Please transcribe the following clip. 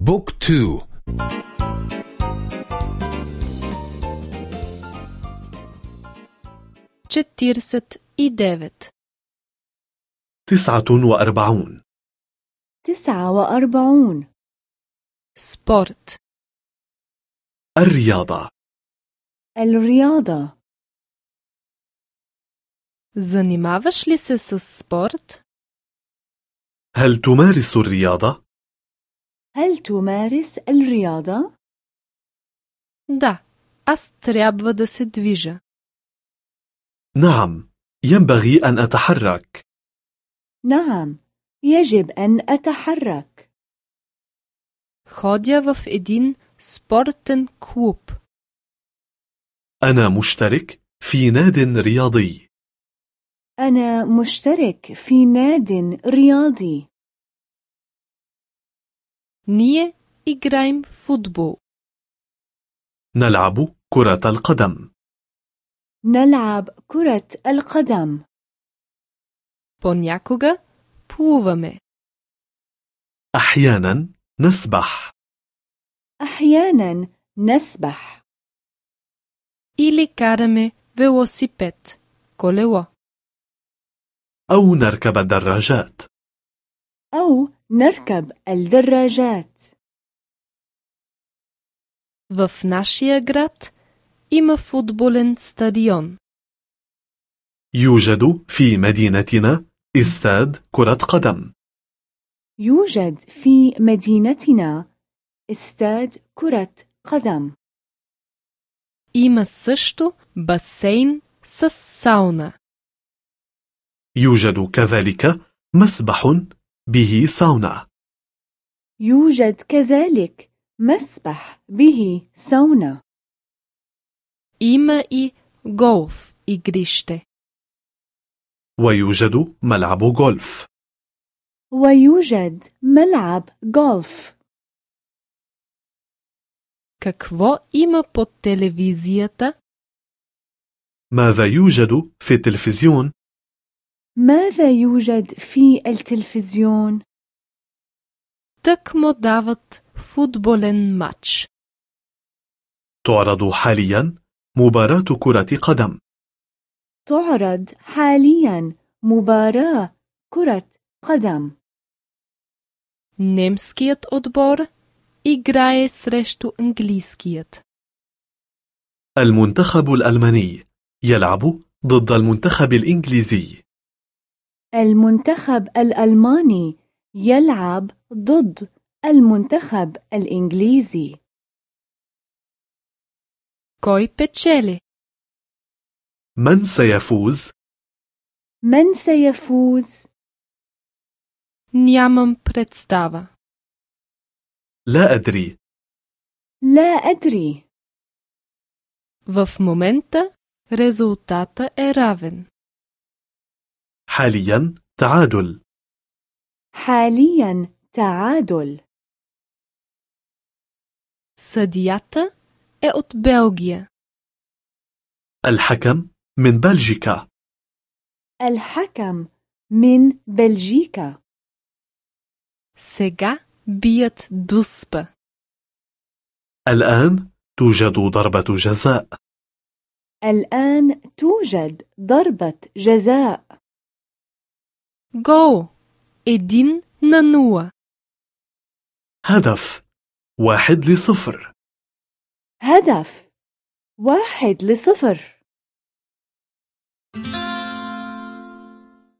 بوك تو. четиридесет и девет تسعة وأربعون. تسعة وأربعون. спорт الرياضة. الرياضة. занимаваш ли се спорт؟ هل تمارس الرياضة؟ هل تمارس الرياضة؟ Да, аз трябва да се движа. نعم ينبغي أن أتحرك نعم يجب أن أتحرك Ходя в един спортен клуб. أنا مشترك في ناد رياضي أنا مشترك في ناد رياضي Ние играем футбол. نلعب كرة القدم نلعب كرة القدم Понякога плуваме. أحيانا نسبح أحيانا نسبح Или караме велосипед. Колело. أو نركب الدراجات أو نركب الدراجات В нашия град има футболен стадион. يوجد في مدينتنا استاد كرة قدم يوجد في مدينتنا استاد كرة قدم Има също басейн с сауна. يوجد كذلك مسبح به ساونا يوجد كذلك مسبح به سونا Има и голф игрище. ويوجد ملعب غولف ويوجد ملعب غولف Какво има по телевизията? ماذا يوجد في التلفزيون؟ ماذا يوجد في التلفزيون؟ Тък му дават футболен матч. تعرض حاليا مباراة كرة قدم تعرض حاليا مباراة كرة قدم Немският отбор играе срещу английският. المنتخب الألماني يلعب ضد المنتخب الإنجليزي المنتخب الألماني يلعب ضد المنتخب الإنجليزي Кой печели? من سيفوز؟ من سيفوز؟ Нямам представа. لا أدري لا أدري В момента резултата е равен. حاليا تعادل حاليا تعادل Съдията е от Белгия. الحكم من بلجيكا الحكم من بلجيكا Сега бият дуспа. الآن توجد ضربة جزاء الآن توجد ضربة جزاء Гол! Един на нула. هدف واحد لصفر هدف واحد لصفر